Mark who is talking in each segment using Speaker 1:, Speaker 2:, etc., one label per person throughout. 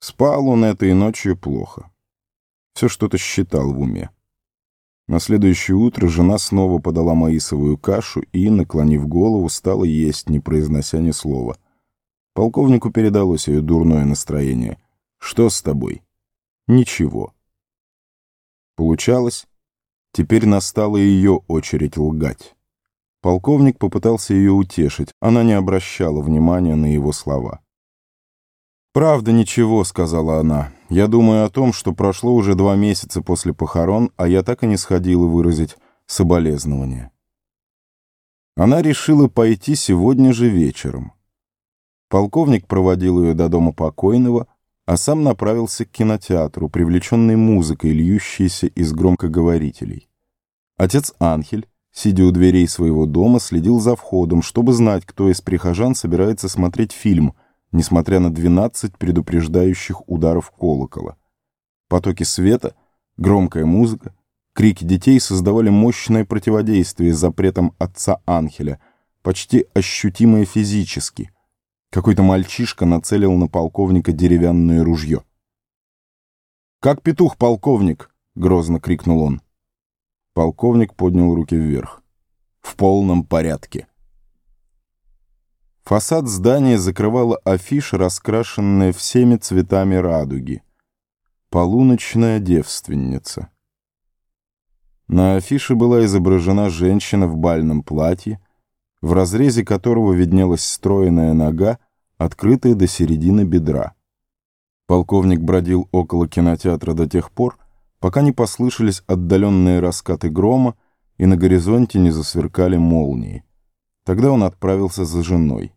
Speaker 1: Спал он этой ночью плохо. Все что-то считал в уме. На следующее утро жена снова подала маисовую кашу и, наклонив голову, стала есть, не произнося ни слова. Полковнику передалось ее дурное настроение. «Что с тобой?» «Ничего». Получалось. Теперь настала ее очередь лгать. Полковник попытался ее утешить. Она не обращала внимания на его слова. «Правда, ничего», — сказала она. «Я думаю о том, что прошло уже два месяца после похорон, а я так и не сходила выразить соболезнования». Она решила пойти сегодня же вечером. Полковник проводил ее до дома покойного, а сам направился к кинотеатру, привлеченный музыкой, льющейся из громкоговорителей. Отец Анхель, сидя у дверей своего дома, следил за входом, чтобы знать, кто из прихожан собирается смотреть фильм — несмотря на 12 предупреждающих ударов колокола. Потоки света, громкая музыка, крики детей создавали мощное противодействие запретам отца Анхеля, почти ощутимое физически. Какой-то мальчишка нацелил на полковника деревянное ружье. «Как петух, полковник!» — грозно крикнул он. Полковник поднял руки вверх. «В полном порядке». Фасад здания закрывала афиша, раскрашенная всеми цветами радуги. «Полуночная девственница». На афише была изображена женщина в бальном платье, в разрезе которого виднелась стройная нога, открытая до середины бедра. Полковник бродил около кинотеатра до тех пор, пока не послышались отдаленные раскаты грома и на горизонте не засверкали молнии. Тогда он отправился за женой.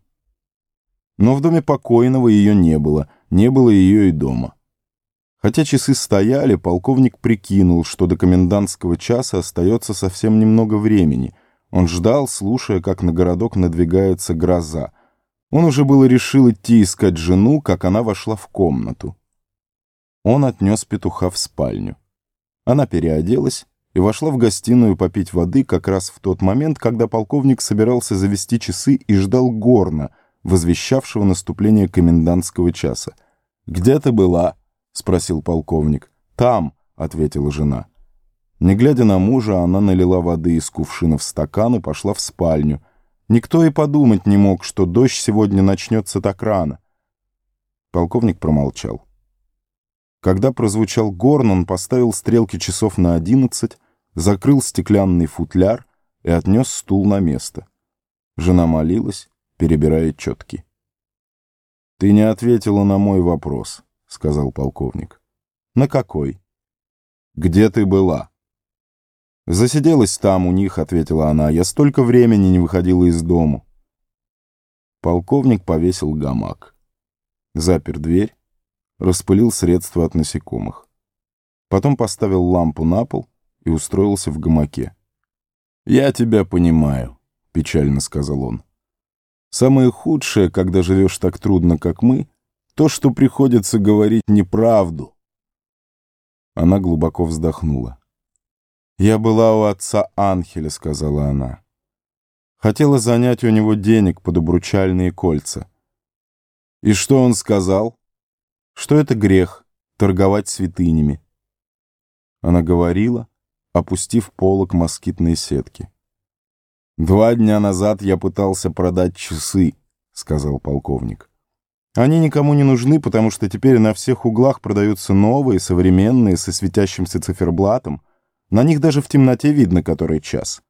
Speaker 1: Но в доме покойного ее не было, не было ее и дома. Хотя часы стояли, полковник прикинул, что до комендантского часа остается совсем немного времени. Он ждал, слушая, как на городок надвигается гроза. Он уже было решил идти искать жену, как она вошла в комнату. Он отнес петуха в спальню. Она переоделась и вошла в гостиную попить воды как раз в тот момент, когда полковник собирался завести часы и ждал горна — возвещавшего наступление комендантского часа. «Где ты была?» — спросил полковник. «Там», — ответила жена. Не глядя на мужа, она налила воды из кувшина в стакан и пошла в спальню. Никто и подумать не мог, что дождь сегодня начнется так рано. Полковник промолчал. Когда прозвучал горн, он поставил стрелки часов на одиннадцать, закрыл стеклянный футляр и отнес стул на место. Жена молилась, перебирая четки. «Ты не ответила на мой вопрос», — сказал полковник. «На какой?» «Где ты была?» «Засиделась там у них», — ответила она. «Я столько времени не выходила из дому». Полковник повесил гамак. Запер дверь, распылил средства от насекомых. Потом поставил лампу на пол и устроился в гамаке. «Я тебя понимаю», — печально сказал он. Самое худшее, когда живешь так трудно, как мы, то, что приходится говорить неправду. Она глубоко вздохнула. «Я была у отца Анхеля», — сказала она. Хотела занять у него денег под обручальные кольца. И что он сказал? Что это грех — торговать святынями. Она говорила, опустив полок москитной сетки. «Два дня назад я пытался продать часы», — сказал полковник. «Они никому не нужны, потому что теперь на всех углах продаются новые, современные, со светящимся циферблатом. На них даже в темноте видно, который час.